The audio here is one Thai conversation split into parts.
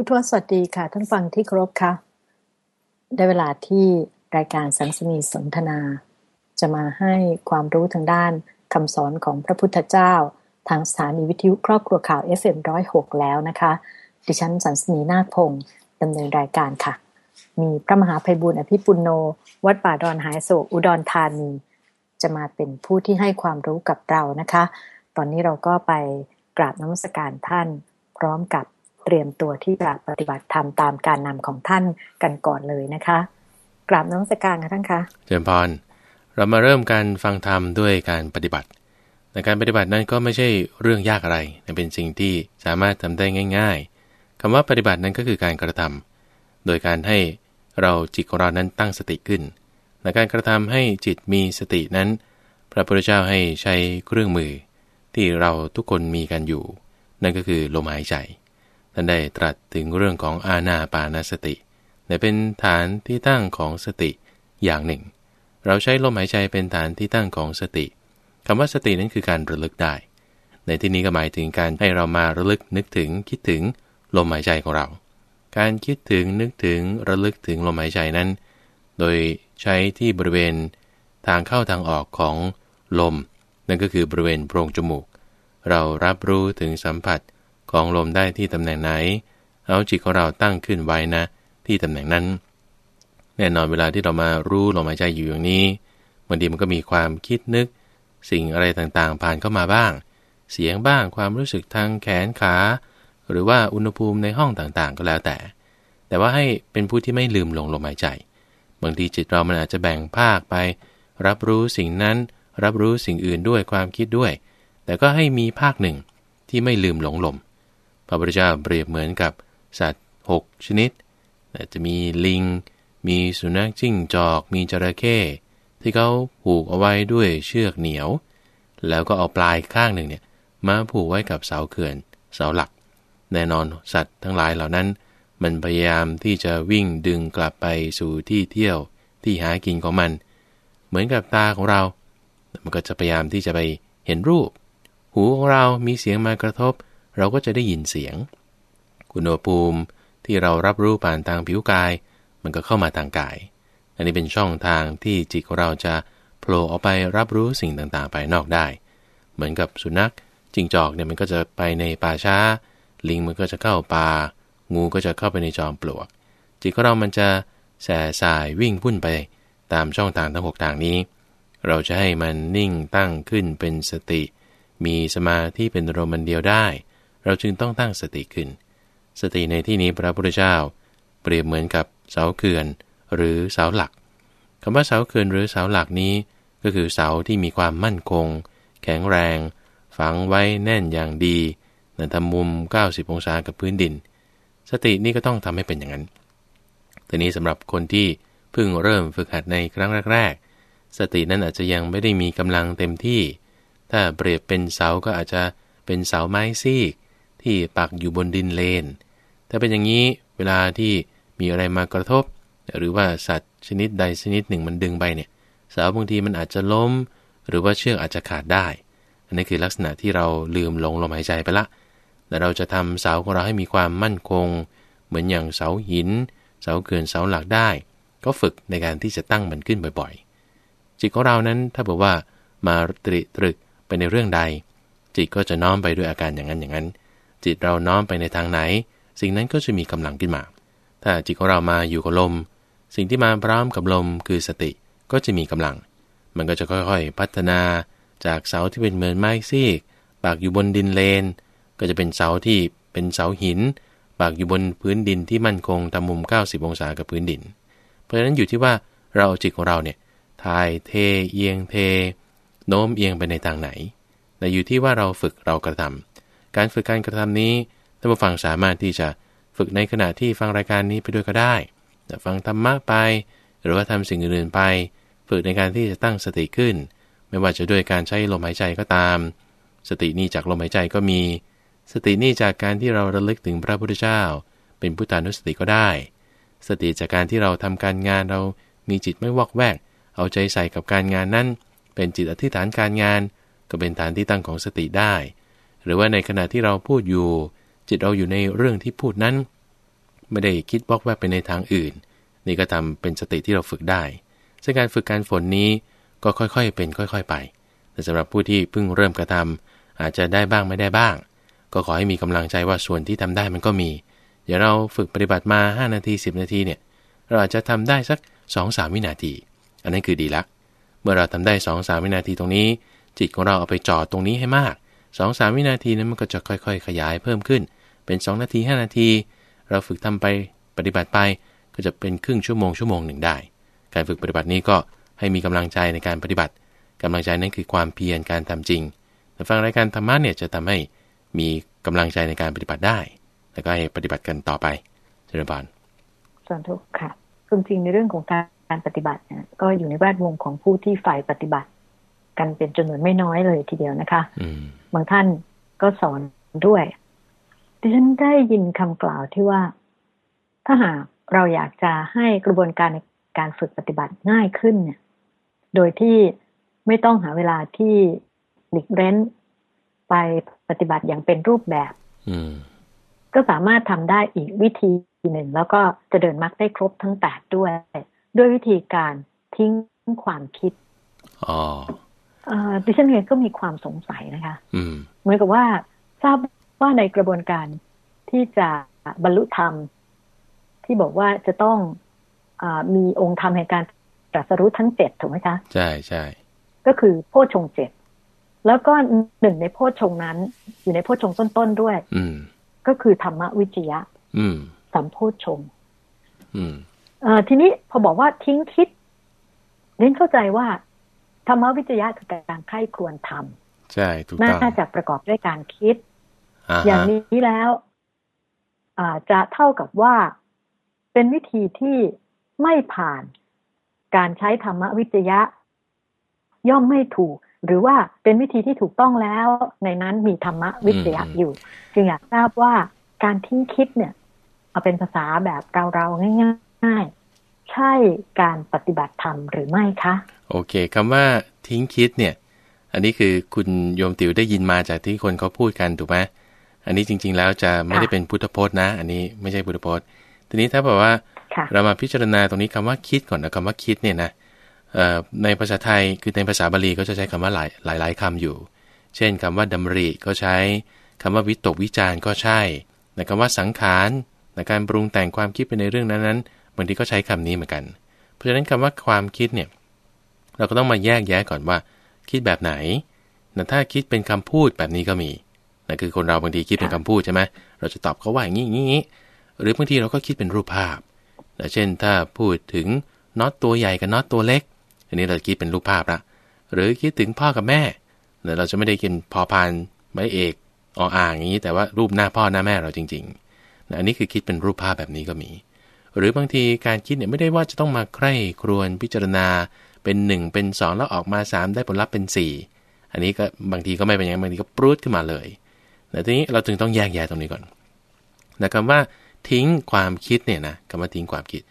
พุทธวสวัสดีค่ะ ท่านฟังที่ครบค่ะ ได้เวลาที่รายการสันสนีสนทนา จะมาให้ความรู้ทางด้านคำสอนของพระพุทธเจ้า ทางสถานีวิทยุครอบครัวข่าว FM106 แล้วนะคะ ดิฉันสันสนีนาคพงศ์ดำเนินรายการค่ะ มีพระมหาภัยบุญอภิปุโน วัดป่าดอนหายโศกอุดรธานี จะมาเป็นผู้ที่ให้ความรู้กับเรานะคะ ตอนนี้เราก็ไปกราบนมัสการท่านพร้อมกับ เตรียมตัวที่จะปฏิบัติธรรมตามการนำของท่านกันก่อนเลยนะคะ กราบนมัสการค่ะท่านคะเจริญพรเรามาเริ่มการฟังธรรมด้วยการปฏิบัติในการปฏิบัตินั้นก็ไม่ใช่เรื่องยากอะไรเป็นสิ่งที่สามารถทำได้ง่าย ๆคำว่าปฏิบัตินั้นก็คือการกระทำโดยการให้เราจิตของเรานั้นตั้งสติขึ้นในการกระทำให้จิตมีสตินั้น พระพุทธเจ้าให้ใช้เครื่องมือ ที่เราทุกคนมีกันอยู่ นั่นก็คือลมหายใจ ท่านได้ตรัสถึงเรื่องของอาณาปานสติในเป็นฐานที่ตั้งของสติอย่างหนึ่ง เราใช้ลมหายใจเป็นฐานที่ตั้งของสติคำว่าสตินั้นคือการระลึกได้ ในที่นี้ก็หมายถึงการให้เรามาระลึกนึกถึงคิดถึงลมหายใจของเรา การคิดถึงนึกถึงระลึกถึงลมหายใจนั้น โดยใช้ที่บริเวณทางเข้าทางออกของลม นั่นก็คือบริเวณโพรงจมูก เรารับรู้ถึงสัมผัส ของลมได้ที่ตำแหน่งไหน เอาจิตของเราตั้งขึ้นไว้นะ ที่ตำแหน่งนั้น แน่นอนเวลาที่เรามารู้ลมหายใจอยู่อย่างนี้บางทีมันก็มีความคิดนึก สิ่งอะไรต่างๆ ผ่านเข้ามาบ้าง เสียงบ้างความรู้สึกทางแขนขา หรือว่าอุณหภูมิในห้องต่างๆ ก็แล้วแต่ แต่ว่าให้เป็นผู้ที่ไม่ลืมลงลมหายใจ บางทีจิตเรามันอาจจะแบ่งภาคไป รับรู้สิ่งนั้น รับรู้สิ่งอื่นด้วยความคิดด้วย แต่ก็ให้มีภาคหนึ่งที่ไม่ลืมหลงลม พระพุทธเจ้าเปรียบเหมือนกับสัตว์ 6 ชนิด จะมีลิง มีสุนัขจิ้งจอก มีจระเข้ที่เขาผูกเอาไว้ด้วยเชือกเหนียว แล้วก็เอาปลายข้างหนึ่งเนี่ยมาผูกไว้กับเสาเขื่อนเสาหลัก แน่นอนสัตว์ทั้งหลายเหล่านั้น มันพยายามที่จะวิ่งดึงกลับไปสู่ที่เที่ยวที่หากินของมัน เหมือนกับตาของเรา มันก็จะพยายามที่จะไปเห็นรูป หูของเรามีเสียงมากระทบ เราก็จะได้ยินเสียงคุณอุณหภูมิที่เรารับรู้ผ่านทางผิวกาย มันก็เข้ามาทางกาย อันนี้เป็นช่องทางที่จิตของเราจะโผล่ออกไปรับรู้สิ่งต่างๆไปนอกได้ เหมือนกับสุนัขจิงจอกเนี่ยมันก็จะไปในป่าช้า ลิงมันก็จะเข้าป่า งูก็จะเข้าไปในจอมปลวก จิตของเรามันจะแส่สายวิ่งพุ่นไปตามช่องทางทั้งหกทางนี้ เราจะให้มันนิ่งตั้งขึ้นเป็นสติ มีสมาธิเป็นโรมันเดียวได้ เราจึงต้องตั้งสติขึ้น สติในที่นี้พระพุทธเจ้า เปรียบเหมือนกับเสาเขื่อน หรือเสาหลักคำว่าเสาเขื่อนหรือเสาหลักนี้ ก็คือเสาที่มีความมั่นคง แข็งแรง ฝังไว้แน่นอย่างดีในทำมุม 90 องศากับพื้นดิน สตินี่ก็ต้องทำให้เป็นอย่างนั้นแต่นี้สำหรับคนที่เพิ่งเริ่มฝึกหัดในครั้งแรก ๆ สตินั้นอาจจะยังไม่ได้มีกำลังเต็มที่ ถ้าเปรียบเป็นเสาก็อาจจะเป็นเสาไม้ซีก ที่ปักอยู่บนดินเลน ถ้าเป็นอย่างนี้เวลาที่มีอะไรมากระทบ หรือว่าสัตว์ชนิดใดชนิดหนึ่งมันดึงไปเนี่ยเสาบางทีมันอาจจะล้ม หรือว่าเชือกอาจจะขาดได้ อันนี้คือลักษณะที่เราลืมลงลมหายใจไปละ แต่เราจะทำเสาของเราให้มีความมั่นคง เหมือนอย่างเสาหิน เสาเกินเสาหลักได้ ก็ฝึกในการที่จะตั้งมันขึ้นบ่อยๆ จิตของเรานั้นถ้าบอกว่ามาตริตรึกไปในเรื่องใด จิตก็จะน้อมไปด้วยอาการอย่างนั้นอย่างนั้น จิตเราน้อมไปในทางไหน สิ่งนั้นก็จะมีกำลังขึ้นมา ถ้าจิตของเรามาอยู่กับลม สิ่งที่มาพร้อมกับลมคือสติก็จะมีกำลัง มันก็จะค่อยๆ พัฒนาจากเสาที่เป็นเหมือนไม้ซีก ปากอยู่บนดินเลน ก็จะเป็นเสาที่เป็นเสาหิน ปากอยู่บนพื้นดินที่มั่นคงทำมุม 90 องศากับพื้นดิน เพราะฉะนั้นอยู่ที่ว่าเราจิตของเราเนี่ยทายเทเอียงเท โน้มเอียงไปในทางไหน แต่อยู่ที่ว่าเราฝึกเรากระทำ การฝึกการกระทำนี้ท่านผู้ฟังสามารถที่จะฝึกในขณะที่ฟังรายการนี้ไปด้วยก็ได้ฟังธรรมะไป หรือว่าทำสิ่งอื่นๆไป ฝึกในการที่จะตั้งสติขึ้น ไม่ว่าจะด้วยการใช้ลมหายใจก็ตาม สตินี่จากลมหายใจก็มี สตินี่จากการที่เราระลึกถึงพระพุทธเจ้า เป็นพุทธานุสติก็ได้ สติจากการที่เราทำการงานเรามีจิตไม่วอกแวก เอาใจใส่กับการงานนั้น เป็นจิตอธิษฐานการงาน ก็เป็นฐานที่ตั้งของสติได้ หรือว่าในขณะที่เราพูดอยู่ จิตเราอยู่ในเรื่องที่พูดนั้น ไม่ได้คิดวอกแวกไปในทางอื่น นี่ก็ทำเป็นสติที่เราฝึกได้ซึ่งการฝึกการฝนนี้ก็ค่อยๆเป็นค่อย ๆ ไป แต่สำหรับผู้ที่เพิ่งเริ่มกระทำอาจจะได้บ้างไม่ได้บ้าง ก็ขอให้มีกำลังใจว่าส่วนที่ทำได้มันก็มีเดี๋ยวเราฝึกปฏิบัติมา 5 นาที 10 นาทีเนี่ยเราอาจจะทำได้สัก 2-3 วินาที อันนั้นคือดีละ เมื่อเราทำได้ 2-3 วินาทีตรงนี้ จิตของเราเอาไปจอดตรงนี้ให้มาก 2-3วินาทีนั้นมันก็จะค่อยๆ ขยายเพิ่มขึ้น เป็น 2 นาที 5 นาที เราฝึกทำไปปฏิบัติไป ก็จะเป็นครึ่งชั่วโมงชั่วโมงหนึ่งได้ การฝึกปฏิบัตินี้ก็ให้มีกำลังใจในการปฏิบัติกำลังใจนั้นคือความเพียรการทำจริงแต่ฟังรายการธรรมะเนี่ยจะทำให้มีกำลังใจในการปฏิบัติได้ แล้วก็ให้ปฏิบัติกันต่อไปเจริญพรส่วนทุกค่ะจริงๆในเรื่องของการปฏิบัตินะก็อยู่ในแวดวงของผู้ที่ฝ่ายปฏิบัติ กันเป็นจำนวนไม่น้อยเลยทีเดียวนะคะบางท่านก็สอนด้วย ดิฉันได้ยินคำกล่าวที่ว่า ถ้าหากเราอยากจะให้กระบวนการในการฝึกปฏิบัติง่ายขึ้นเนี่ย โดยที่ไม่ต้องหาเวลาที่หลีกเร้น ไปปฏิบัติอย่างเป็นรูปแบบก็สามารถทำได้อีกวิธีหนึ่ง แล้วก็จะเดินมักได้ครบทั้งแปดด้วย ด้วยวิธีการทิ้งความคิด อ๋อ ดิฉันเองก็มีความสงสัยนะคะเหมือนกับว่าทราบว่าในกระบวนการที่จะบรรลุธรรม ที่บอกว่าจะต้องอมีองค์ธรรมแห่งการตรัสรู้ทั้งเจ็ดถูกไหมคะ ใช่ใช่ก็คือโพชงเจ็ดแล้วก็หนึ่งในโพชงนั้น อยู่ในโพชงต้นๆด้วย อืก็คือธรรมวิจยะสัมโพชงทีนี้พอบอกว่าทิ้งคิดเน้นเข้าใจว่า ธรรมวิจยะคือการไข้ควรทำใช่ถูกต้องน่าจะประกอบด้วยการคิด อย่างนี้แล้วจะเท่ากับว่าเป็นวิธีที่ไม่ผ่านการใช้ธรรมวิจยะ ย่อมไม่ถูก หรือว่าเป็นวิธีที่ถูกต้องแล้ว ในนั้นมีธรรมวิจยะอยู่ จึงอยากทราบว่าการทิ้งคิดเนี่ย เอาเป็นภาษาแบบเราๆง่ายๆ ใช่การปฏิบัติธรรมหรือไม่คะ โอเคคำว่าทิ้งคิดเนี่ย อันนี้คือคุณโยมติ๋วได้ยินมาจากที่คนเขาพูดกันถูกไหมอันนี้จริง ๆ แล้วจะไม่ได้เป็นพุทธพจน์นะ อันนี้ไม่ใช่พุทธพจน์ ทีนี้ถ้าบอกว่าเรามาพิจารณาตรงนี้คำว่าคิดก่อนนะคำว่าคิดเนี่ยนะในภาษาไทยคือในภาษาบาลีก็จะใช้คำว่าหลายหลายหลายคำอยู่ เช่นคำว่าดำริก็ใช้คำว่าวิตกวิจารก็ใช่ในคำว่าสังขารในการปรุงแต่งความคิดไปในเรื่องนั้นๆ บางทีก็ใช้คำนี้เหมือนกัน เพราะฉะนั้นคำว่าความคิดเนี่ยเราก็ต้องมาแยกแยะก่อนว่า คิดแบบไหนแต่ถ้าคิดเป็นคำพูดแบบนี้ก็มีนั่นคือคนเราบางทีคิดเป็นคำพูดใช่ไหมเราจะตอบเขาว่าอย่างนี้อย่างนี้หรือบางทีเราก็คิดเป็นรูปภาพเช่นถ้าพูดถึงน็อตตัวใหญ่กับน็อตตัวเล็ก อันนี้เราคิดเป็นรูปภาพละหรือคิดถึงพ่อกับแม่เราจะไม่ได้กินพอพานไม่เอกออ่างอย่างนี้ แต่ว่ารูปหน้าพ่อหน้าแม่เราจริงๆอันนี้คือคิดเป็นรูปภาพแบบนี้ก็มี หรือบางทีการคิดเนี่ยไม่ได้ว่าจะต้องมาใคร่ครวญพิจารณาเป็น 1 เป็น 2 แล้วออกมา 3 ได้ผลลัพธ์เป็น 4 อันนี้ก็บางทีก็ไม่เป็นอย่างนั้นบางทีก็ปรุดขึ้นมาเลยแต่ทีนี้เราจึงต้องแยกแยะตรงนี้ก่อนนะคำว่าทิ้งความคิดเนี่ยนะคำว่าทิ้งความคิด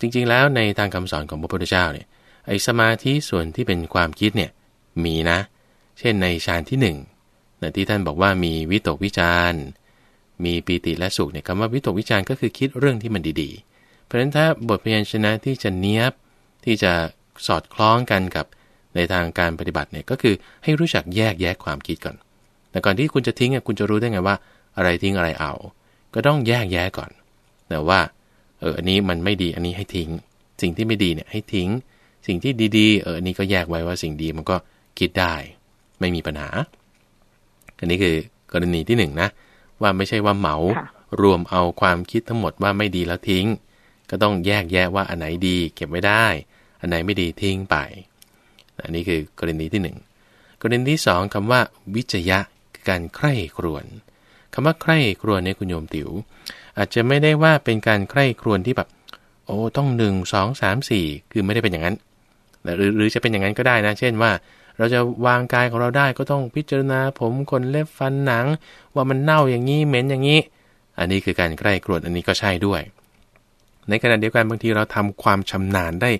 จริงๆ แล้วในทางคำสอนของพระพุทธเจ้าเนี่ยไอ้สมาธิส่วนที่เป็นความคิดเนี่ยมีนะ เช่นในฌานที่1นะที่ท่านบอกว่ามีวิตกวิจารมีปีติและสุขเนี่ยคำว่าวิตกวิจารก็คือคิดเรื่องที่มันดีๆ เพราะฉะนั้นถ้าบทพยัญชนะที่จะเนี้ยบที่จะสอดคล้องกันกับในทางการปฏิบัติเนี่ยก็คือให้รู้จักแยกแยะความคิดก่อน แต่ก่อนที่คุณจะทิ้งคุณจะรู้ได้ไงว่า อะไรทิ้งอะไรเอา ก็ต้องแยกแยะก่อน แต่ว่าเอออันนี้มันไม่ดีอันนี้ให้ทิ้ง สิ่งที่ไม่ดีเนี่ยให้ทิ้ง สิ่งที่ดีๆเอออันนี้ก็แยกไว้ว่าสิ่งดีมันก็คิดได้ ไม่มีปัญหา อันนี้คือกรณีที่หนึ่งนะว่าไม่ใช่ว่าเหมารวมเอาความคิดทั้งหมดว่าไม่ดีแล้วทิ้ง ก็ต้องแยกแยะว่าอันไหนดีเก็บไว้ได้ อันไหนไม่ดีทิ้งไป อันนี้คือกรณีที่หนึ่งกรณีที่สองคำว่า วิจยะคือการใคร่ครวญคำว่าใคร่ครวญเนี่ยคุณโยมติว๋วอาจจะไม่ได้ว่าเป็นการใคร่ครวญที่แบบโอ้ต้องหนึ่งสองสามสี่คือไม่ได้เป็นอย่างนั้นหรือหรือจะเป็นอย่างนั้นก็ได้นะ เช่นว่า เราจะวางกายของเราได้ก็ต้องพิจารณาผมขนเล็บฟันหนัง ว่ามันเน่าอย่างนี้เหม็นอย่างนี้ อันนี้คือการใกล้กรวดอันนี้ก็ใช่ด้วย ในขณะเดียวกันบางทีเราทำความชำนาญได้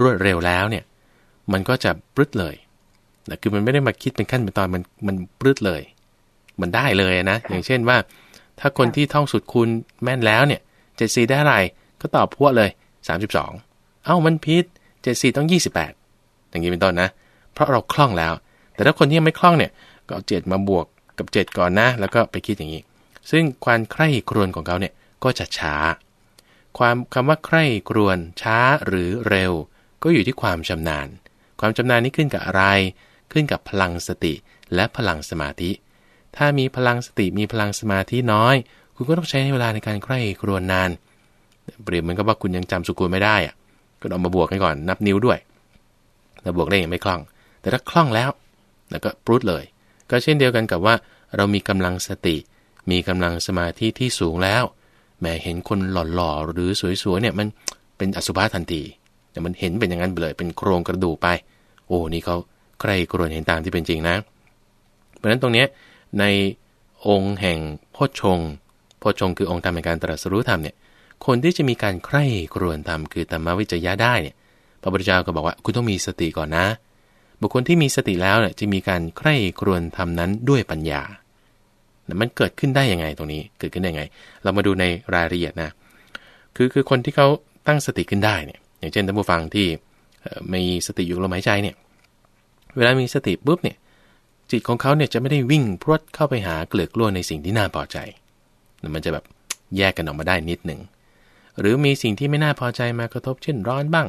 รวดเร็วแล้วเนี่ย มันก็จะปรึดเลยนะคือมันไม่ได้มาคิดเป็นขั้นเป็นตอนมันมันปรึดเลย มันได้เลยนะ อย่างเช่นว่า ถ้าคนที่ท่องสุดคูณแม่นแล้วเนี่ยเจ็ดสี่ได้อะไรก็ตอบพวกเลยสามสิบสองเอ้ามันพิษเจ็ดสี่ต้องยี่สิบแปดอย่างนี้เป็นต้นนะ เพราะเราคล่องแล้ว แต่ถ้าคนที่ยังไม่คล่องเนี่ยก็เอาเจ็ดมาบวกกับเจ็ดก่อนนะ แล้วก็ไปคิดอย่างนี้ ซึ่งความใคร่ครวญของเขาเนี่ยก็จะช้า ความคำว่าใคร่ครวญช้าหรือเร็ว ก็อยู่ที่ความชำนาญ ความชำนาญนี้ขึ้นกับอะไร ขึ้นกับพลังสติและพลังสมาธิ ถ้ามีพลังสติมีพลังสมาธิน้อย คุณก็ต้องใช้เวลาในการใคร่ครวญนาน เปรียบเหมือนกับว่าคุณยังจำสุกุลไม่ได้อะก็เอามาบวกกันก่อนนับนิ้วด้วยแต่บวกได้ยังไม่คล่อง แต่ถ้าคล่องแล้วแล้วก็ปรุดเลย ก็เช่นเดียวกันกับว่า เรามีกำลังสติ มีกำลังสมาธิที่สูงแล้ว แม้เห็นคนหล่อๆหรือสวยๆเนี่ยมันเป็นอสุภะทันทีแต่มันเห็นเป็นอย่างนั้นเลยเป็นโครงกระดูกไป โอ้นี่เขาใครกรวนเห็นตามที่เป็นจริงนะ เพราะฉะนั้นตรงนี้ในองค์แห่งโพชงโพชงคือองค์ธรรมในการตรัสรู้ธรรมเนี่ยคนที่จะมีการใคร่ครวญธรรมคือธรรมวิจยะได้เนี่ยพระพุทธเจ้าก็บอกว่าคุณต้องมีสติก่อนนะ บุคคลที่มีสติแล้วเนี่ยจะมีการใคร่ครวญธรรมนั้นด้วยปัญญา มันเกิดขึ้นได้ยังไงตรงนี้เกิดขึ้นได้ยังไง เรามาดูในรายละเอียดนะ คือคือคนที่เขาตั้งสติขึ้นได้เนี่ย อย่างเช่นท่านผู้ฟังที่มีสติอยู่ลมหายใจเนี่ย เวลามีสติปุ๊บเนี่ย จิตของเขาเนี่ยจะไม่ได้วิ่งพรวดเข้าไปหาเกลือกลัวในสิ่งที่น่าพอใจ มันจะแบบแยกกันออกมาได้นิดหนึ่ง หรือมีสิ่งที่ไม่น่าพอใจมากระทบเช่นร้อนบ้าง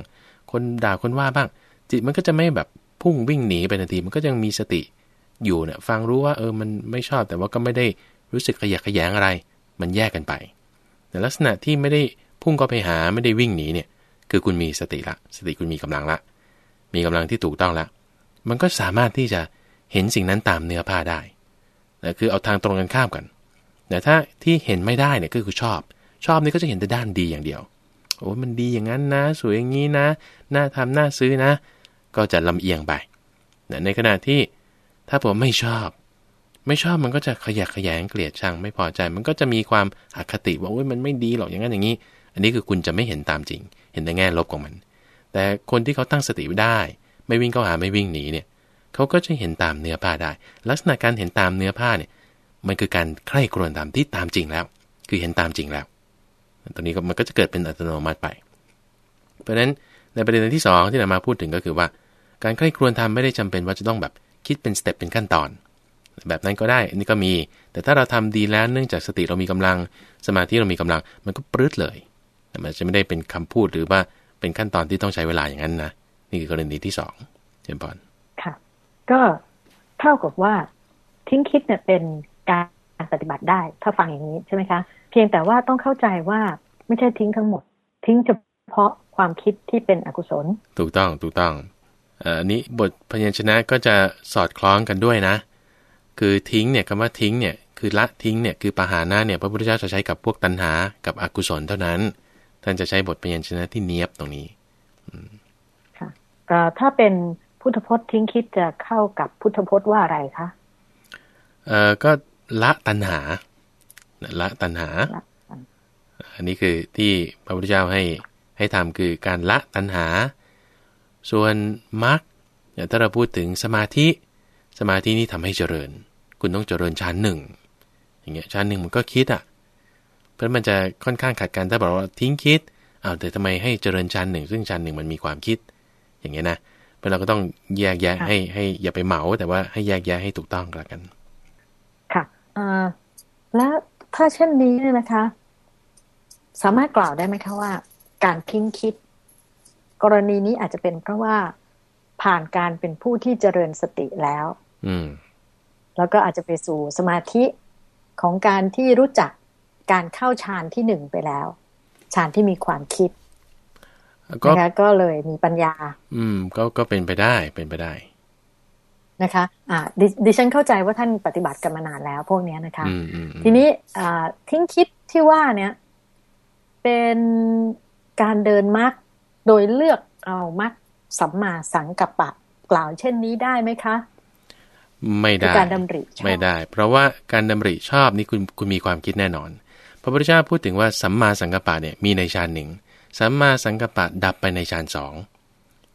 คนด่าคนว่าบ้าง จิตมันก็จะไม่แบบพุ่งวิ่งหนีไปทันที มันก็ยังมีสติ อยู่เนี่ยฟังรู้ว่าเออมันไม่ชอบแต่ว่าก็ไม่ได้รู้สึกขยะขยงอะไร มันแยกกันไป แต่ลักษณะที่ไม่ได้พุ่งก็ไปหาไม่ได้วิ่งหนีเนี่ยคือคุณมีสติละ สติคุณมีกำลังละ มีกำลังที่ถูกต้องละ มันก็สามารถที่จะเห็นสิ่งนั้นตามเนื้อผ้าได้แต่คือเอาทางตรงกันข้ามกันแต่ถ้าที่เห็นไม่ได้เนี่ยก็คือชอบ ชอบนี่ก็จะเห็นแต่ด้านดีอย่างเดียวโอ้มันดีอย่างนั้นนะ สวยอย่างนี้นะ น่าทำน่าซื้อนะ ก็จะลำเอียงไป ในขณะที่ ถ้าผมไม่ชอบ ไม่ชอบมันก็จะขยักขยงเกลียดชังไม่พอใจ มันก็จะมีความอคติว่าโอ้ยมันไม่ดีหรอกอย่างนั้นอย่างนี้ อันนี้คือคุณจะไม่เห็นตามจริง เห็นแต่แง่ลบของมัน แต่คนที่เขาตั้งสติไได้ ไม่วิ่งเข้าหาไม่วิ่งหนีเนี่ยเขาก็จะเห็นตามเนื้อผ้าได้ ลักษณะการเห็นตามเนื้อผ้าเนี่ย มันคือการใคร่ครวญตามที่ตามจริงแล้ว คือเห็นตามจริงแล้วตรงนี้มันก็จะเกิดเป็นอัตโนมัติไป เพราะฉะนั้นในประเด็นที่ 2 ที่เรามาพูดถึงก็คือว่า การใคร่ครวญทำไม่ได้จำเป็นว่าจะต้องแบบ คิดเป็นสเต็ปเป็นขั้นตอน แบบนั้นก็ได้อันนี้ก็มี แต่ถ้าเราทำดีแล้วเนื่องจากสติเรามีกำลังสมาธิเรามีกำลัง มันก็ปลื้ดเลยแต่มันจะไม่ได้เป็นคำพูดหรือว่าเป็นขั้นตอนที่ต้องใช้เวลาอย่างนั้นนะนี่คือกรณีที่สองเจมพรค่ะ ก็เท่ากับว่าทิ้งคิดเนี่ยเป็นการปฏิบัติได้ ถ้าฟังอย่างนี้ใช่ไหมคะ เพียงแต่ว่าต้องเข้าใจว่าไม่ใช่ทิ้งทั้งหมด ทิ้งเฉพาะความคิดที่เป็นอกุศล ถูกต้องถูกต้อง อันนี้บทพยัญชนะก็จะสอดคล้องกันด้วยนะ คือทิ้งเนี่ยคำว่าทิ้งเนี่ยคือละทิ้งเนี่ยคือปหานะเนี่ยพระพุทธเจ้าจะใช้กับพวกตัณหากับอกุศลเท่านั้น ท่านจะใช้บทพยัญชนะที่เนียบตรงนี้ค่ะก็ถ้าเป็นพุทธพจน์ทิ้งคิดจะเข้ากับพุทธพจน์ว่าอะไรคะเอ่อก็ละตัณหาละตัณหา อันนี้คือที่พระพุทธเจ้าให้ให้ทำคือการละตัณหา ส่วนมรรคถ้าเราพูดถึงสมาธิ สมาธินี่ทำให้เจริญ คุณต้องเจริญชั้นหนึ่งอย่างเงี้ยชั้นหนึ่งมันก็คิดอะ เพราะมันจะค่อนข้างขัดกันถ้าบอกว่าทิ้งคิดอ้าวแต่ทำไมให้เจริญชั้นหนึ่งซึ่งชั้นหนึ่งมันมีความคิด อย่างเงี้ยนะเพราะเราก็ต้องแยกแยะให้ให้อย่าไปเหมา แต่ว่าให้แยกแยะให้ถูกต้องกัน ค่ะอ่าแล้วถ้าเช่นนี้เนี่ยนะคะ สามารถกล่าวได้ไหมคะว่า การทิ้งคิด กรณีนี้อาจจะเป็นเพราะว่าผ่านการเป็นผู้ที่เจริญสติแล้ว อืมแล้วก็อาจจะไปสู่สมาธิของการที่รู้จักการเข้าฌานที่หนึ่งไปแล้วฌานที่มีความคิดนะคะก็เลยมีปัญญา อืม ก็ก็เป็นไปได้เป็นไปได้นะคะ อ่าดดิฉันเข้าใจว่าท่านปฏิบัติกันมานานแล้วพวกนี้นะคะ ทีนี้อ่าทิ้งคิดที่ว่าเนี้ยเป็นการเดินมรรค โดยเลือกเอามักสัมมาสังกัปปะกล่าวเช่นนี้ได้ไหมคะ ไม่ได้การดำริไม่ได้ เพราะว่าการดำริชอบนี่คุณคุณมีความคิดแน่นอน พระพุทธเจ้าพูดถึงว่าสัมมาสังกัปปะเนี่ยมีในฌานหนึ่งสัมมาสังกัปปะดับไปในฌานสอง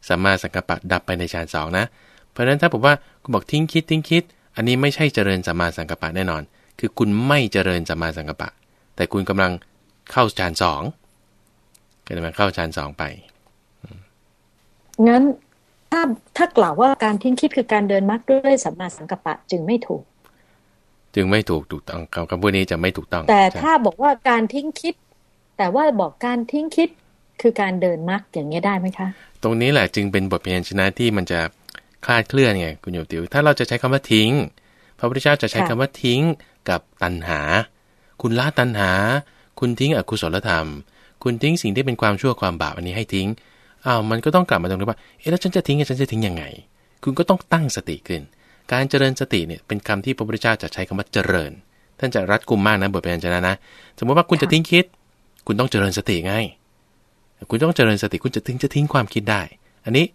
สัมมาสังกัปปะดับไปในฌานสองนะ เพราะฉะนั้นถ้าผมว่าคุณบอกทิ้งคิดทิ้งคิด อันนี้ไม่ใช่เจริญสัมมาสังกัปปะแน่นอน คือคุณไม่เจริญสัมมาสังกัปปะ แต่คุณกำลังเข้าฌานสองก็จะมาเข้าฌานสองไป งั้นถ้าถ้ากล่าวว่าการทิ้งคิดคือการเดินมรรคด้วยสัมมาสังกัปปะจึงไม่ถูก จึงไม่ถูกถูกต้องคำพูดนี้จะไม่ถูกต้อง แต่ถ้าบอกว่าการทิ้งคิด แต่ว่าบอกการทิ้งคิดคือการเดินมรรคอย่างนี้ได้ไหมคะ ตรงนี้แหละจึงเป็นบทเพียนชนะที่มันจะคลาดเคลื่อนไงคุณโยมติวถ้าเราจะใช้คำว่าทิ้ง พระพุทธเจ้าจะใช้คำว่าทิ้งกับตัณหา คุณละตัณหา คุณทิ้งอกุศลธรรม คุณทิ้งสิ่งที่เป็นความชั่วความบาปอันนี้ให้ทิ้ง อ้าวมันก็ต้องกลับมาตรงนี้ว่า เอ๊ะแล้วฉันจะทิ้งฉันจะทิ้งยังไง คุณก็ต้องตั้งสติขึ้น การเจริญสติเนี่ยเป็นคำที่พระพุทธเจ้าจะใช้คำว่าเจริญ ท่านจะรัดกุมมากนะบทเพียนชนะนะ สมมติว่าคุณจะทิ้งคิด คุณต้องเจริญสติไง คุณต้องเจริญสติคุณจะถึงจะทิ้งความคิดได้ อันนี้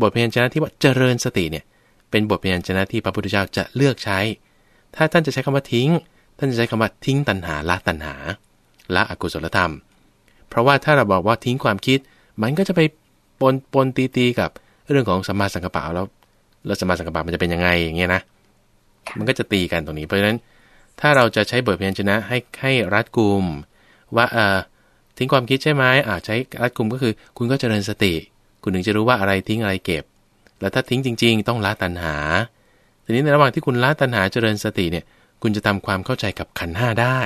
บทเพียนชนะที่ว่าเจริญสติเนี่ยเป็นบทเพียนชนะที่พระพุทธเจ้าจะเลือกใช้ ถ้าท่านจะใช้คำว่าทิ้ง ท่านจะใช้คำว่าทิ้งตัณหาละตัณหาละอกุศลธรรม เพราะว่าถ้าเราบอกว่าทิ้งความคิด มันก็จะไปปนปนตีตีกับเรื่องของสัมมาสังกัปปะแล้ว แล้วสัมมาสังกัปปะมันจะเป็นยังไงอย่างเงี้ยนะ มันก็จะตีกันตรงนี้ เพราะฉะนั้นถ้าเราจะใช้บทเพียนชนะให้ให้รัดกุมว่าเออทิ้งความคิดใช่ไหมอาจใช้รัดกุมก็คือ คุณก็เจริญสติ คุณถึงจะรู้ว่าอะไรทิ้งอะไรเก็บ แล้วถ้าทิ้งจริง ๆ ต้องละตัณหา ทีนี้ในระหว่างที่คุณละตัณหาเจริญสติเนี่ย คุณจะทำความเข้าใจกับขันห้าได้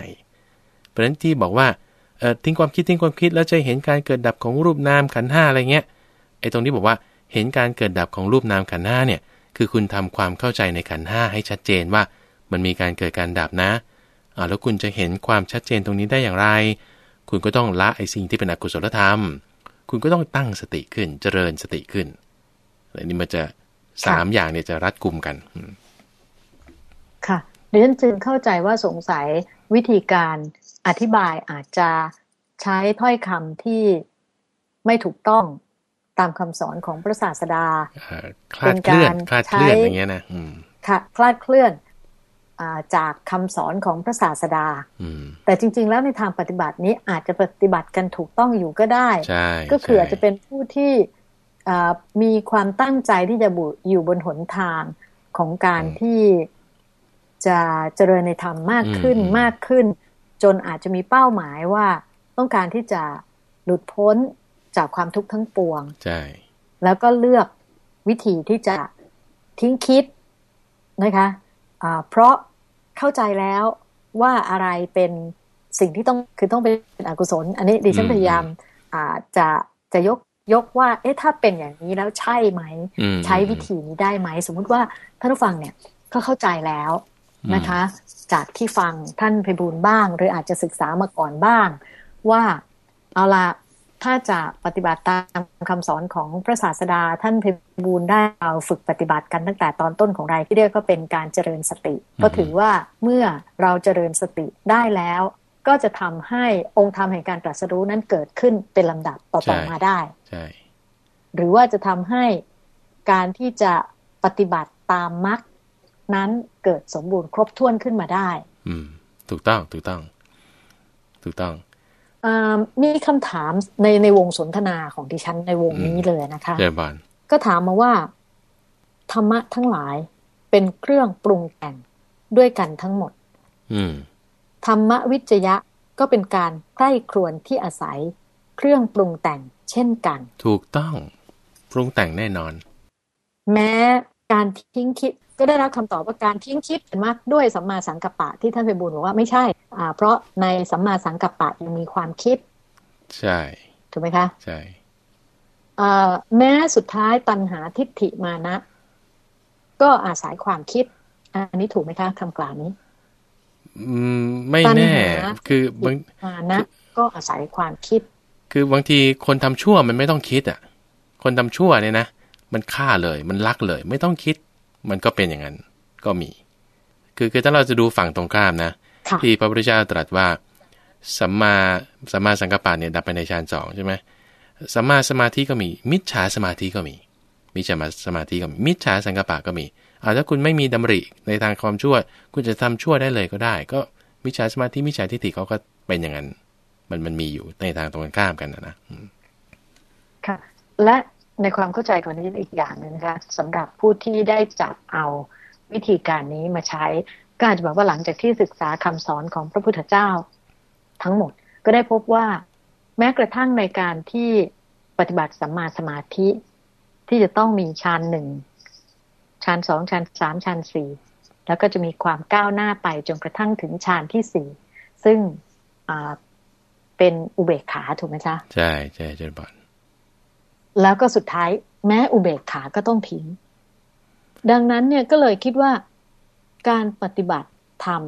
เพราะฉะนั้นที่บอกว่าเออ ทิ้งความคิดทิ้งความคิดแล้วจะเห็นการเกิดดับของรูปนามขันห้าอะไรเงี้ยไอ้ตรงที่บอกว่าเห็นการเกิดดับของรูปนามขันห้าเนี่ยคือคุณทำความเข้าใจในขันห้าให้ชัดเจนว่ามันมีการเกิดการดับนะอ่าแล้วคุณจะเห็นความชัดเจนตรงนี้ได้อย่างไร คุณก็ต้องละไอ้สิ่งที่เป็นอกุศลธรรม คุณก็ต้องตั้งสติขึ้นเจริญสติขึ้นอันนี้มันจะสามอย่างเนี่ยจะรัดกลุ่มกัน ค่ะเรียนจึงเข้าใจว่าสงสัยวิธีการ อธิบายอาจจะใช้ถ้อยคำที่ไม่ถูกต้องตามคำสอนของพระศาสดาคลาดเคลื่อนคลาดเคลื่อนอย่างเงี้ยนะค่ะคลาดเคลื่อนจากคำสอนของพระศาสดาแต่จริง ๆ แล้วในทางปฏิบัตินี้อาจจะปฏิบัติกันถูกต้องอยู่ก็ได้ ก็คืออาจจะเป็นผู้ที่มีความตั้งใจที่จะบุอยู่บนหนทางของการที่จะเจริญในธรรมมากขึ้นมากขึ้น จนอาจจะมีเป้าหมายว่าต้องการที่จะหลุดพ้นจากความทุกข์ทั้งปวงใช่แล้วก็เลือกวิธีที่จะทิ้งคิดนะคะะเพราะเข้าใจแล้วว่าอะไรเป็นสิ่งที่ต้องคือต้องเป็นอกุศล อันนี้ดิฉันพยายามจะจะยกยกว่า เอ๊ะถ้าเป็นอย่างนี้แล้วใช่ไหม ใช้วิธีนี้ได้ไหม สมมุติว่าท่านผู้ฟังเนี่ยเขาเข้าใจแล้ว นะคะ จากที่ฟังท่านไพบูลบ้าง หรืออาจจะศึกษามาก่อนบ้าง ว่าเอาละถ้าจะปฏิบัติตามคำสอนของพระศาสดาท่านเพบูลได้เอาฝึกปฏิบัติกันตั้งแต่ตอนต้นของรายที่เรียกก็เป็นการเจริญสติ ก็ถือว่าเมื่อเราเจริญสติได้แล้ว ก็จะทำให้องค์ธรรมแห่งการตรัสรู้นั้นเกิดขึ้นเป็นลำดับต่อๆมาได้ใช่หรือว่าจะทำให้การที่จะปฏิบัติตามมรรค นั้นเกิดสมบูรณ์ครบถ้วนขึ้นมาได้ อืม ถูกต้องถูกต้อง ถูกต้องมีคำถามในในวงสนทนาของดิฉันในวงนี้เลยนะคะเจบานก็ถามมาว่า ธรรมะทั้งหลายเป็นเครื่องปรุงแต่งด้วยกันทั้งหมด อืมธรรมวิจยะก็เป็นการใกล้ครวนที่อาศัย เครื่องปรุงแต่งเช่นกัน ถูกต้อง ปรุงแต่งแน่นอน แม้ การทิ้งคิดก็ได้รับคำตอบว่าการทิ้งคิดเป็นมากด้วยสัมมาสังกัปปะที่ท่านไปบูลบอกว่าไม่ใช่อ่าเพราะในสัมมาสังกัปปะยังมีความคิด ใช่ถูกไหมคะใช่อ่าแม้สุดท้ายตัณหาทิฏฐิมานะ ก็อาศัยความคิด อันนี้ถูกไหมคะคำกล่าวนี้ อืม ไม่แน่ คือบางมานะ ก็อาศัยความคิด คือบางทีคนทำชั่วมันไม่ต้องคิด อะ คนทำชั่วเนี่ยนะ มันฆ่าเลย มันลักเลย ไม่ต้องคิด มันก็เป็นอย่างนั้น ก็มี คือคือถ้าเราจะดูฝั่งตรงข้ามนะที่พระพุทธเจ้าตรัสว่าสัมมาสัมมาสังกัปปะเนี่ยดับไปในฌานสองใช่ไหมสัมมาสมาธิก็มี มิจฉาสมาธิก็มี มิจฉาสมาธิก็มี มิจฉาสังกัปปะก็มีอาถ้าคุณไม่มีดำริในทางความชั่ว คุณจะทำชั่วได้เลยก็ได้ ก็มิจฉาสมาธิมิจฉาทิฏฐิเขาก็เป็นอย่างนั้น มันมันมีอยู่ในทางตรงกันข้ามกันนะนะค่ะและ ในความเข้าใจของนี้อีกอย่างหนึ่งนะคะสำหรับผู้ที่ได้จับเอาวิธีการนี้มาใช้ก็อาจจะบอกว่าหลังจากที่ศึกษาคำสอนของพระพุทธเจ้า ทั้งหมดก็ได้พบว่า แม้กระทั่งในการที่ปฏิบัติสัมมาสมาธิ ที่จะต้องมีฌานหนึ่งฌานสองฌานสามฌานสี่แล้วก็จะมีความก้าวหน้าไปจนกระทั่งถึงฌานที่สี่ซึ่งเป็นอุเบกขาถูกไหมจ๊ะใช่ใช่เจริญพร แล้วก็สุดท้ายแม้อุเบกขาก็ต้องทิ้ง ดังนั้นเนี่ยก็เลยคิดว่าการปฏิบัติธรรม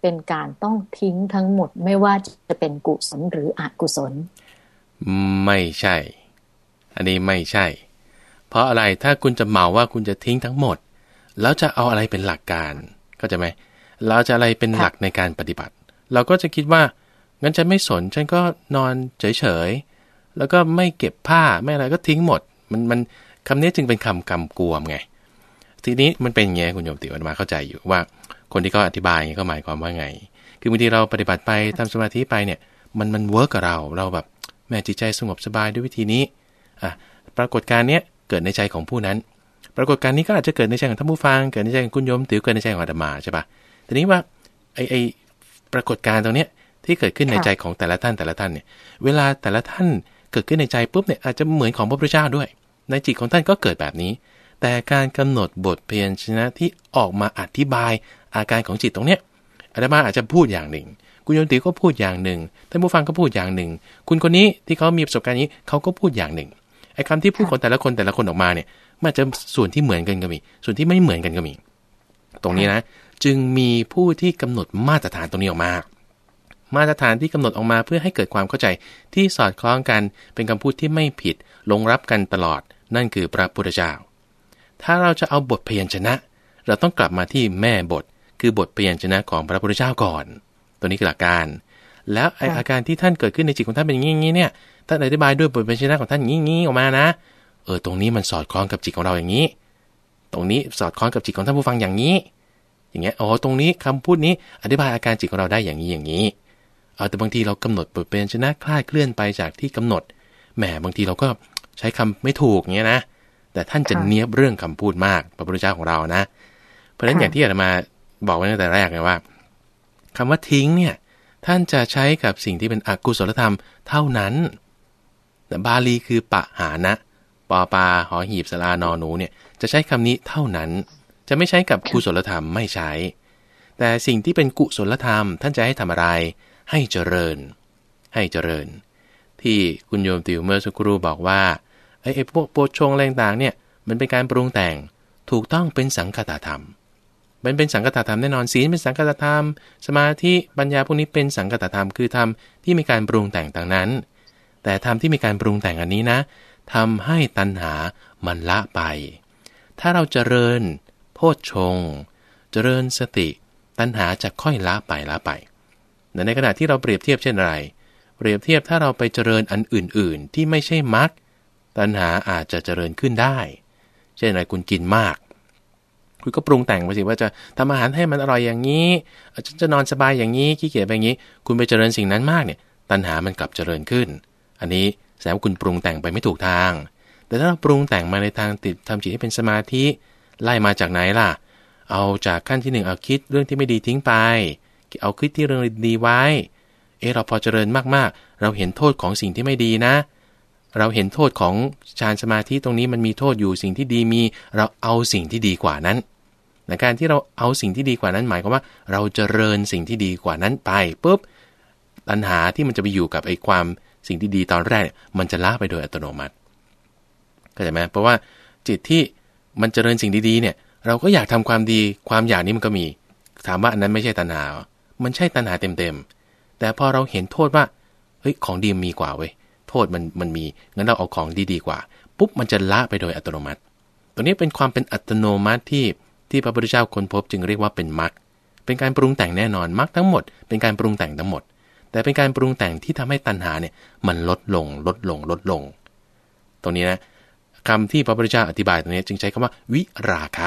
เป็นการต้องทิ้งทั้งหมดไม่ว่าจะเป็นกุศลหรืออกุศล ไม่ใช่ อันนี้ไม่ใช่ เพราะอะไรถ้าคุณจะเหมาว่าคุณจะทิ้งทั้งหมด แล้วจะเอาอะไรเป็นหลักการก็จะไหมเราจะอะไรเป็นหลักในการปฏิบัติ เราก็จะคิดว่างั้นฉันไม่สนฉันก็นอนเฉยๆ แล้วก็ไม่เก็บผ้าไม่อะไรก็ทิ้งหมด มันมันคำนี้จึงเป็นคำกำกวมไง ทีนี้มันเป็นไงคุณโยมติ๋วอาตมาเข้าใจอยู่ว่า คนที่เขาอธิบายก็หมายความว่าไง คือบางทีเราปฏิบัติไปทำสมาธิไปเนี่ย มันมัน work กับเราเราแบบแม่จิตใจสงบสบายด้วยวิธีนี้อะปรากฏการณ์เนี้ยเกิดในใจของผู้นั้น ปรากฏการณ์นี้ก็อาจจะเกิดในใจของท่านผู้ฟังเกิดในใจของคุณโยมติ๋วเกิดในใจของอาตมาใช่ปะทีนี้ว่าไอ้ไอ้ปรากฏการณ์ตรงเนี้ยที่เกิดขึ้นในใจของแต่ละท่านแต่ละท่านเนี่ย เวลาแต่ละท่านเกิดขึ้นในใจปุ๊บเนี่ยอาจจะเหมือนของพระพุทธเจ้าด้วย ในจิตของท่านก็เกิดแบบนี้ แต่การกำหนดบทเพียรชนะที่ออกมาอธิบายอาการของจิตตรงเนี้ยอาตมาอาจจะพูดอย่างหนึ่ง คุณโยมติก็พูดอย่างหนึ่งท่านผู้ฟังก็พูดอย่างหนึ่ง คุณคนนี้ที่เขามีประสบการณ์นี้เขาก็พูดอย่างหนึ่งไอ้คาที่พูดของแต่ละคนแต่ละคนออกมาเนี่ยมันจะส่วนที่เหมือนกันก็มี ส่วนที่ไม่เหมือนกันก็มี ตรงนี้นะ จึงมีผู้ที่กำหนดมาตรฐานตรงนี้ออกมา มาตรฐานที่กำหนดออกมาเพื่อให้เกิดความเข้าใจที่สอดคล้องกันเป็นคำพูดที่ไม่ผิดลงรับกันตลอด นั่นคือพระพุทธเจ้า ถ้าเราจะเอาบทพยัญชนะ เราต้องกลับมาที่แม่บท คือบทเปลี่ยนชนะของพระพุทธเจ้าก่อน ตัวนี้คือหลักการ แล้วไออาการที่ท่านเกิดขึ้นในจิตของท่านเป็นอย่างนี้เนี่ยท่านอธิบายด้วยบทเปลี่ยนชนะของท่านอย่างนี้ออกมานะเออตรงนี้มันสอดคล้องกับจิตของเราอย่างนี้ ตรงนี้สอดคล้องกับจิตของท่านผู้ฟังอย่างนี้ อย่างเงี้ยอ๋อตรงนี้คำพูดนี้อธิบายอาการจิตของเราได้อย่างนี้อย่างนี้ เออแต่บางทีเรากำหนดบทเปลี่ยนชนะคลาดเคลื่อนไปจากที่กำหนด แหมบางทีเราก็ใช้คำไม่ถูกเงี้ยนะ แต่ท่านจะเนี้ยบเรื่องคำพูดมากพระพุทธเจ้าของเรานะ เพราะฉะนั้นอย่างที่อาจมาบอกไว้ตั้งแต่แรกไงว่าคำว่าทิ้งเนี่ยท่านจะใช้กับสิ่งที่เป็นอกุศลธรรมเท่านั้นแต่บาลีคือปะหานะปอปาหอหีบสลานอหนูเนี่ยจะใช้คำนี้เท่านั้น จะไม่ใช้กับกุศลธรรมไม่ใช้ แต่สิ่งที่เป็นกุศลธรรม ท่านจะให้ทำอะไร ให้เจริญ ให้เจริญ ที่คุณโยมติวเมื่อสักครู่บอกว่าไอ้พวกโปชงแรงต่างเนี่ยมันเป็นการปรุงแต่งถูกต้องเป็นสังคตธรรม มันเป็นสังกัตธรรมแน่นอนศีลเป็นสังกัตธรรม สมาธิปัญญาพวกนี้เป็นสังกัตธรรมคือธรรมที่มีการปรุงแต่งต่างนั้น แต่ธรรมที่มีการปรุงแต่งอันนี้นะทำให้ตัณหามันละไป ถ้าเราเจริญ โพชฌงเจริญสติ ตัณหาจะค่อยละไปละไป ในขณะที่เราเปรียบเทียบเช่นไร เปรียบเทียบถ้าเราไปเจริญอันอื่น ๆ ที่ไม่ใช่มรรคตัณหาอาจจะเจริญขึ้นได้ เช่นอะไรคุณกินมาก คุณก็ปรุงแต่งไปสิว่าจะทำอาหารให้มันอร่อยอย่างนี้ฉันจะนอนสบายอย่างนี้ขี้เกียจแบบนี้ คุณไปเจริญสิ่งนั้นมากเนี่ย ตัณหามันกลับเจริญขึ้น อันนี้แสดงว่าคุณปรุงแต่งไปไม่ถูกทาง แต่ถ้าเราปรุงแต่งมาในทางติดทำจิตให้เป็นสมาธิไล่มาจากไหนล่ะ เอาจากขั้นที่1เอาคิดเรื่องที่ไม่ดีทิ้งไป เอาคิดที่เรื่องดีไว้ เออเราพอเจริญมากๆ เราเห็นโทษของสิ่งที่ไม่ดีนะ เราเห็นโทษของฌานสมาธิตรงนี้มันมีโทษอยู่สิ่งที่ดีมี เราเอาสิ่งที่ดีกว่านั้นในการที่เราเอาสิ่งที่ดีกว่านั้นหมายความว่า เราเจริญสิ่งที่ดีกว่านั้นไปปุ๊บตัณหาที่มันจะไปอยู่กับไอ้ความสิ่งที่ดีตอนแรกมันจะละไปโดยอัตโนมัติเข้าใจไหมเพราะว่าจิตที่มันเจริญสิ่งดีๆเนี่ย เราก็อยากทำความดีความอยากนี้มันก็มี ถามว่าอันนั้นไม่ใช่ตัณหา มันใช่ตัณหาเต็มๆ แต่พอเราเห็นโทษว่า เฮ้ย ของดีมีกว่าเว้ย โทษมันมันมี งั้นเราเอาของดีๆกว่า ปุ๊บมันจะละไปโดยอัตโนมัติตัวนี้เป็นความเป็นอัตโนมัติที่ที่พระพุทธเจ้าค้นพบจึงเรียกว่าเป็นมรรค เป็นการปรุงแต่งแน่นอน มรรคทั้งหมด เป็นการปรุงแต่งทั้งหมด แต่เป็นการปรุงแต่งที่ทำให้ตัณหาเนี่ยมันลดลง ลดลง ลดลง ตรงนี้นะคำที่พระพุทธเจ้าอธิบายตรงนี้จึงใช้คำว่าวิราคะ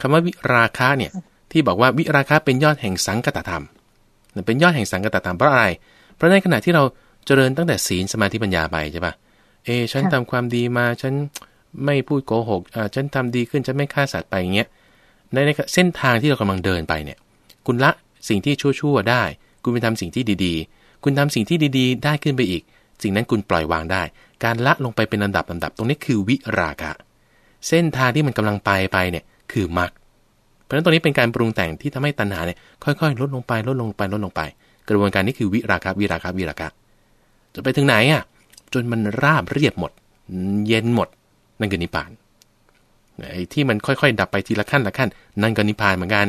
คำว่าวิราคะเนี่ย ที่บอกว่าวิราคะเป็นยอดแห่งสังกตธรรมเป็นยอดแห่งสังกตธรรมเพราะอะไร เพราะในขณะที่เราเจริญตั้งแต่ศีลสมาธิปัญญาไปใช่ปะเอ ฉันทำความดีมาฉันไม่พูดโกหกอ่าฉันทำดีขึ้นฉันไม่ฆ่าสัตว์ไปอย่างเงี้ยในในเส้นทางที่เรากำลังเดินไปเนี่ย คุณละสิ่งที่ชั่วๆได้ คุณไปทำสิ่งที่ดีๆ คุณทำสิ่งที่ดีๆ ได้ขึ้นไปอีก สิ่งนั้นคุณปล่อยวางได้ การละลงไปเป็นลำดับลำดับ ตรงนี้คือวิราคะ เส้นทางที่มันกำลังไปไปเนี่ยคือมรรค เพราะฉะนั้นตรงนี้เป็นการปรุงแต่งที่ทำให้ตัณหาเนี่ยค่อยๆ ลดลงไปลดลงไปลดลงไป กระบวนการนี้คือวิราคะวิราคะวิราคะจะไปถึงไหนอะจนมันราบเรียบหมด เย็นหมด นั่นคือนิพพานไอ้ที่มันค่อยๆ ดับไปทีละขั้นละขั้น นั่นก็นิพพานเหมือนกัน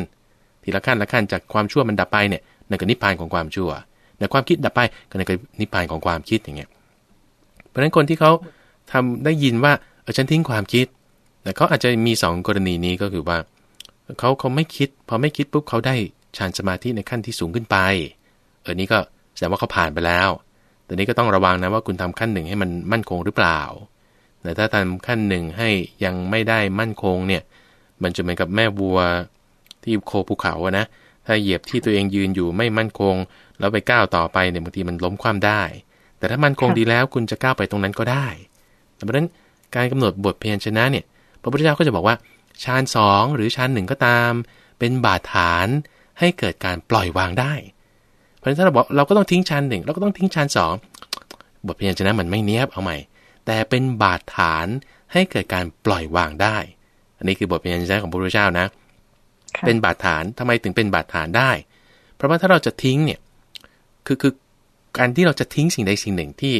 ทีละขั้นละขั้นจากความชั่วมันดับไปเนี่ยนั่นก็นิพพานของความชั่วแต่ความคิดดับไปก็นั่นก็นิพพานของความคิดอย่างเงี้ยเพราะฉะนั้นคนที่เขาทำได้ยินว่าเออฉันทิ้งความคิดแต่เขาอาจจะมี 2 กรณีนี้ก็คือว่าเเขาเขาไม่คิด พอไม่คิดปุ๊บเขาได้ฌานสมาธิในขั้นที่สูงขึ้นไป เออนี้ก็แสดงว่าเขาผ่านไปแล้ว แต่นี้ก็ต้องระวังนะว่าคุณทำขั้นหนึ่งให้มันมั่นคงหรือเปล่า แต่ถ้าทำขั้นหนึ่งให้ยังไม่ได้มั่นคงเนี่ย มันจะเหมือนกับแม่วัวที่โคภูเขาอะนะ ถ้าเหยียบที่ตัวเองยืนอยู่ไม่มั่นคง แล้วไปก้าวต่อไปเนี่ยบางทีมันล้มคว่ำได้ แต่ถ้ามั่นคงดีแล้วคุณจะก้าวไปตรงนั้นก็ได้ เพราะฉะนั้นการกำหนดบทเพียรชนะเนี่ย พระพุทธเจ้าก็จะบอกว่า ฌานสองหรือฌานหนึ่งก็ตาม เป็นบาดฐานให้เกิดการปล่อยวางได้ เพราะฉะนั้นถ้าเราบอกเราก็ต้องทิ้งฌานหนึ่งเราก็ต้องทิ้งฌานสองบทเพียรชนะมันไม่เนี้ยบเอาใหม่ แต่เป็นบาดฐานให้เกิดการปล่อยวางได้ อันนี้คือบทเพียรชนะของพระพุทธเจ้านะ เป็นบาดฐานทำไมถึงเป็นบาดฐานได้ เพราะว่าถ้าเราจะทิ้งเนี่ยคือคือการที่เราจะทิ้งสิ่งใดสิ่งหนึ่งที่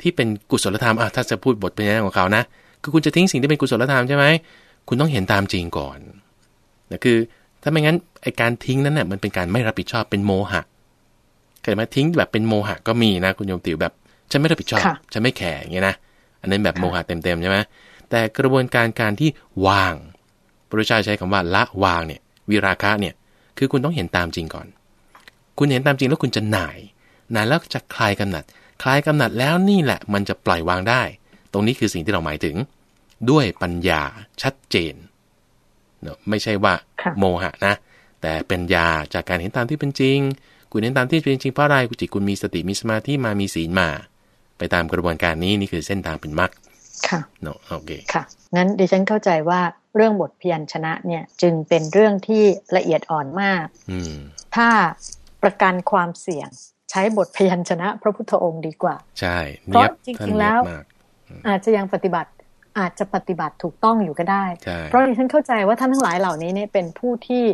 ที่เป็นกุศลธรรมอะถ้าจะพูดบทเป็นอย่างของเขานะ คือคุณจะทิ้งสิ่งที่เป็นกุศลธรรมใช่ไหม คุณต้องเห็นตามจริงก่อนนะคือ ถ้าไม่งั้นไอการทิ้งนั้นเนี่ยมันเป็นการไม่รับผิดชอบเป็นโมหะเกิดมาทิ้งแบบเป็นโมหะก็มีนะ คุณโยมติ๋วแบบฉันไม่รับผิดชอบฉันไม่แคร์อย่างเงี้ยนะอันนั้นแบบโมหะเต็มๆใช่ไหมแต่กระบวนการการที่วางพระพุทธเจ้าใช้คำว่าละวางเนี่ยวิราคะเนี่ยคือคุณต้องเห็นตามจริงก่อน คุณเห็นตามจริงแล้วคุณจะหน่ายหน่ายแล้วจะคลายกำหนัด คลายกำหนัดแล้วนี่แหละ มันจะปล่อยวางได้ ตรงนี้คือสิ่งที่เราหมายถึง ด้วยปัญญาชัดเจนเนาะไม่ใช่ว่าโมหะนะ แต่เป็นญาจากการเห็นตามที่เป็นจริง คุณเห็นตามที่เป็นจริงเพราะอะไรกุจิคุณมีสติมีสมาธิมามีศีลมา ไปตามกระบวนการนี้นี่คือเส้นทางเป็นมรรคค่ะเนาะโอเคค่ะงั้นดิฉันเข้าใจว่าเรื่องบทเพียรชนะเนี่ยจึงเป็นเรื่องที่ละเอียดอ่อนมากอืถ้าประกันความเสี่ยงใช้บทพยัญชนะ พระพุทธองค์ดีกว่า ใช่เพราะจริงๆแล้วอาจจะยังปฏิบัติ อาจจะปฏิบัติถูกต้องอยู่ก็ได้ เพราะดิฉันเข้าใจว่าท่านทั้งหลายเหล่านี้เนี่ยเป็นผู้ที่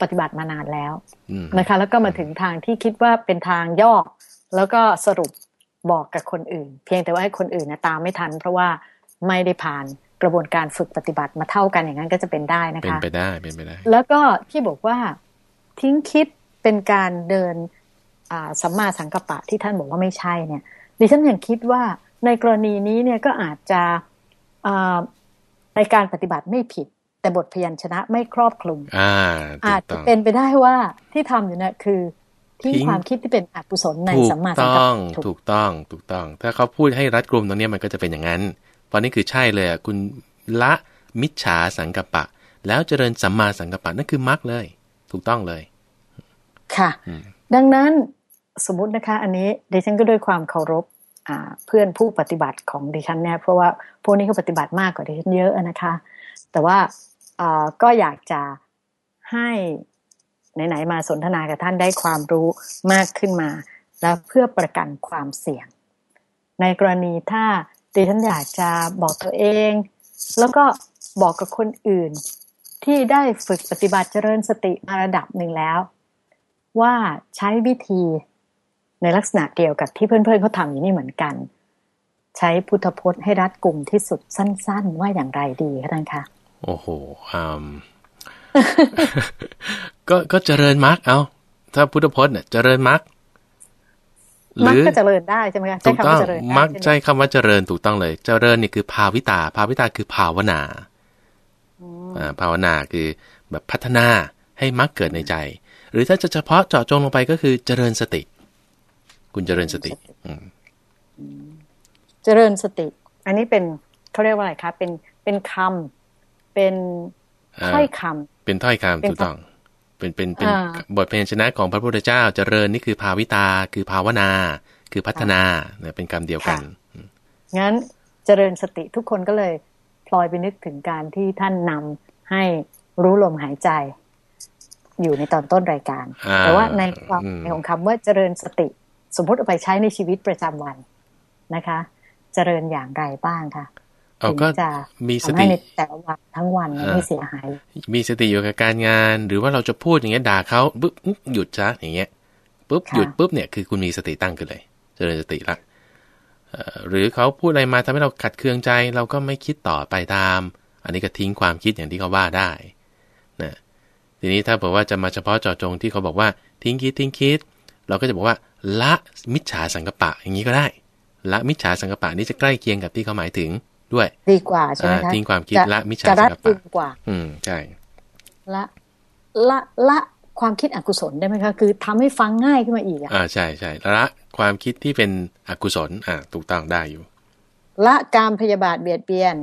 ปฏิบัติมานานแล้วนะคะ แล้วก็มาถึงทางที่คิดว่าเป็นทางย่อแล้วก็สรุปบอกกับคนอื่น เพียงแต่ว่าให้คนอื่นนะตามไม่ทัน เพราะว่าไม่ได้ผ่านกระบวนการฝึกปฏิบัติมาเท่ากันอย่างนั้นก็จะเป็นได้นะคะเป็นไปได้เป็นไปได้ แล้วก็ที่บอกว่าทิ้งคิดเป็นการเดินสัมมาสังกัปปะที่ท่านบอกว่าไม่ใช่เนี่ยดิฉันยังคิดว่าในกรณีนี้เนี่ยก็อาจจะ ในการปฏิบัติไม่ผิด แต่บทพยัญชนะไม่ครอบคลุมอาจจะเป็นไปได้ว่าที่ทำอยู่เนี่ยคือทิ้งความคิดที่เป็นอกุศลในสัมมาสังกัปปะถูกต้องถูกต้อง ถ้าเขาพูดให้รัดกลุ่มตรงนี้มันก็จะเป็นอย่างนั้นเพราะนี่คือใช่เลยคุณละมิจฉาสังกัปปะ แล้วเจริญสัมมาสังกัปปะนั่นคือมรรคเลย ถูกต้องเลย ค่ะ ดังนั้นสมมุตินะคะ อันนี้ดิฉันก็ด้วยความเคารพ เพื่อนผู้ปฏิบัติของดิฉันเนี่ยเพราะว่าพวกนี้เขาปฏิบัติมากกว่าดิฉันเยอะนะคะ แต่ว่าก็อยากจะให้ไหนๆมาสนทนากับท่านได้ความรู้มากขึ้นมา แล้วเพื่อประกันความเสี่ยง ในกรณีถ้าดิฉันอยากจะบอกตัวเอง แล้วก็บอกกับคนอื่นที่ได้ฝึกปฏิบัติเจริญสติมาระดับหนึ่งแล้ว ว่าใช้วิธี ในลักษณะเดียวกับที่เพื่อนๆเขาทำอยู่นี่เหมือนกัน ใช้พุทธพจน์ให้รัดกลุ่มที่สุดสั้น ๆ ว่าอย่างไรดีคะท่านคะโอ้โหอืมก็ก็เจริญมรรคเอา ถ้าพุทธพจน์เนี่ยเจริญมรรคหรือก็เจริญได้ใช่ไหมคะถูกต้องมรรคใช่คำว่าเจริญถูกต้องเลย เจริญนี่คือภาวิตา ภาวิตาคือภาวนาอ่าภาวนาคือแบบพัฒนาให้มรรคเกิดในใจ หรือถ้าจะเฉพาะเจาะจงลงไปก็คือเจริญสติ คุณเจริญสติเจริญสติ อันนี้เป็นเขาเรียกว่าอะไรคะเป็นเป็นคำเป็นถ้อยคำเป็นถ้อยคำถูกต้อง เป็นเป็นเป็นบทเพลงชนะของพระพุทธเจ้า เจริญนี่คือภาวิตา คือภาวนา คือพัฒนาเนี่ยเป็นคำเดียวกันงั้นเจริญสติทุกคนก็เลยพลอยไปนึกถึงการที่ท่านนำให้รู้ลมหายใจ อยู่ในตอนต้นรายการ แต่ว่าในความในของคำว่าเจริญสติ สมมติเอาไปใช้ในชีวิตประจำวันนะคะ เจริญอย่างไรบ้างคะเอาก็มีสติในแต่ละวันทั้งวันไม่เสียหาย มีสติอยู่กับการงาน หรือว่าเราจะพูดอย่างเงี้ยด่าเขาปุ๊บหยุดซะอย่างเงี้ยปุ๊บหยุดปุ๊บเนี่ยคือคุณมีสติตั้งขึ้นเลย เจริญสติละหรือเขาพูดอะไรมาทำให้เราขัดเคืองใจ เราก็ไม่คิดต่อไปตาม อันนี้ก็ทิ้งความคิดอย่างที่เขาว่าได้นะทีนี้ถ้าบอกว่าจะมาเฉพาะเจาะจงที่เขาบอกว่าทิ้งคิดทิ้งคิด เราก็จะบอกว่า ละมิจฉาสังกปะอย่างนี้ก็ได้ ละมิจฉาสังกปะนี้จะใกล้เคียงกับที่เขาหมายถึงด้วย ดีกว่าใช่ไหมคะทิ้งความคิดละมิจฉาสังกปะกว่า อืมใช่ละละละความคิดอกุศลได้ไหมคะ คือทำให้ฟังง่ายขึ้นมาอีกอะอ่าใช่ใช่ละความคิดที่เป็นอกุศล อ่าถูกต้องได้อยู่ ละการพยาบาทเบียดเบียน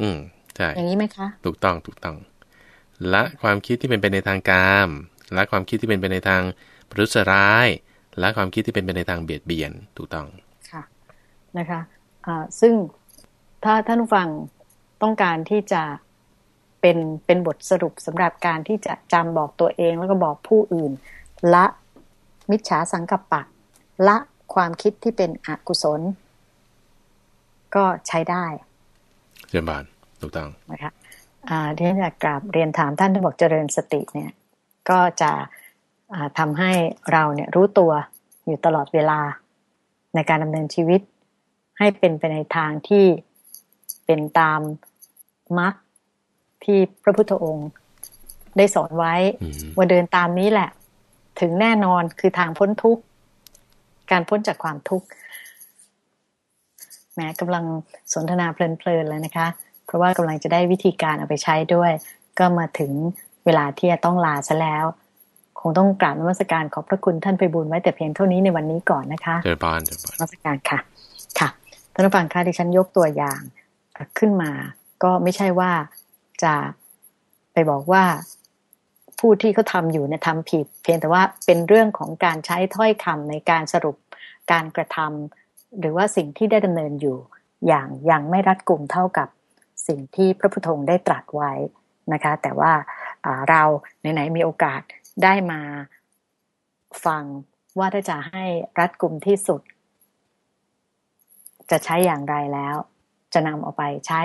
อืมใช่อย่างนี้ไหมคะ ถูกต้องถูกต้อง ละความคิดที่เป็นไปในทางกามละความคิดที่เป็นไปในทาง ปรุษร้ายละความคิดที่เป็นไปในทางเบียดเบียนถูกต้องค่ะนะคะะซึ่งถ้าท่านผู้ฟังต้องการที่จะเป็นเป็นบทสรุปสำหรับการที่จะจำบอกตัวเองแล้วก็บอกผู้อื่น ละมิจฉาสังกัปปะ ละความคิดที่เป็นอกุศล ก็ใช้ได้เรียนบานถูกต้องนะคะที่ฉันอยากกราบเรียนถามท่านที่บอกเจริญสติเนี่ย ก็จะ ทำให้เราเนี่ยรู้ตัวอยู่ตลอดเวลาในการดำเนินชีวิต ให้เป็นไปในทางที่เป็นตามมรรคที่พระพุทธองค์ ได้สอนไว้ว่าเดินตามนี้แหละ ถึงแน่นอนคือทางพ้นทุกข์ การพ้นจากความทุกข์แม้กำลังสนทนาเพลินๆเลยนะคะ เพราะว่ากำลังจะได้วิธีการเอาไปใช้ด้วย ก็มาถึงเวลาที่จะต้องลาซะแล้ว คงต้องกราบนมัสการขอบพระคุณท่านไปบุญไว้แต่เพียงเท่านี้ในวันนี้ก่อนนะคะเจริญพรเจริญพรนมัสการค่ะ ค่ะท่านผู้ฟังค่ะที่ฉันยกตัวอย่างขึ้นมา ก็ไม่ใช่ว่าจะไปบอกว่าผู้ที่เขาทาอยู่เนี่ยทำผิด เพียงแต่ว่าเป็นเรื่องของการใช้ถ้อยคำในการสรุปการกระทำหรือว่าสิ่งที่ได้ดำเนินอยู่อย่างยังไม่รัดกลุ่มเท่ากับสิ่งที่พระพุทโธได้ตรัสไว้นะคะ แต่ว่าเราไหนๆมีโอกาส ได้มาฟังว่าถ้าจะให้รัดกลุ่มที่สุด จะใช้อย่างไรแล้ว จะนำเอาไปใช้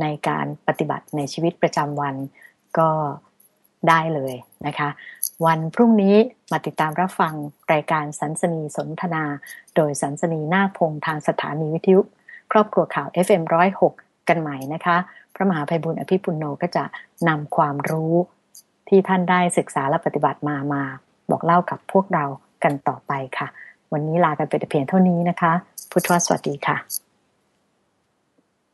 ในการปฏิบัติในชีวิตประจำวันก็ได้เลยนะคะ วันพรุ่งนี้มาติดตามรับฟังรายการสันสนีสนทนา โดยสันสนีนาคพงทางสถานีวิทยุ ครอบครัวข่าว FM106 กันใหม่นะคะ พระมหาภัยบุญอภิปุโนก็จะนำความรู้ ที่ท่านได้ศึกษาและปฏิบัติมามา บอกเล่ากับพวกเรากันต่อไปค่ะ วันนี้ลากันไปแต่เพียงเท่านี้นะคะ พุทธวสวัสดีค่ะ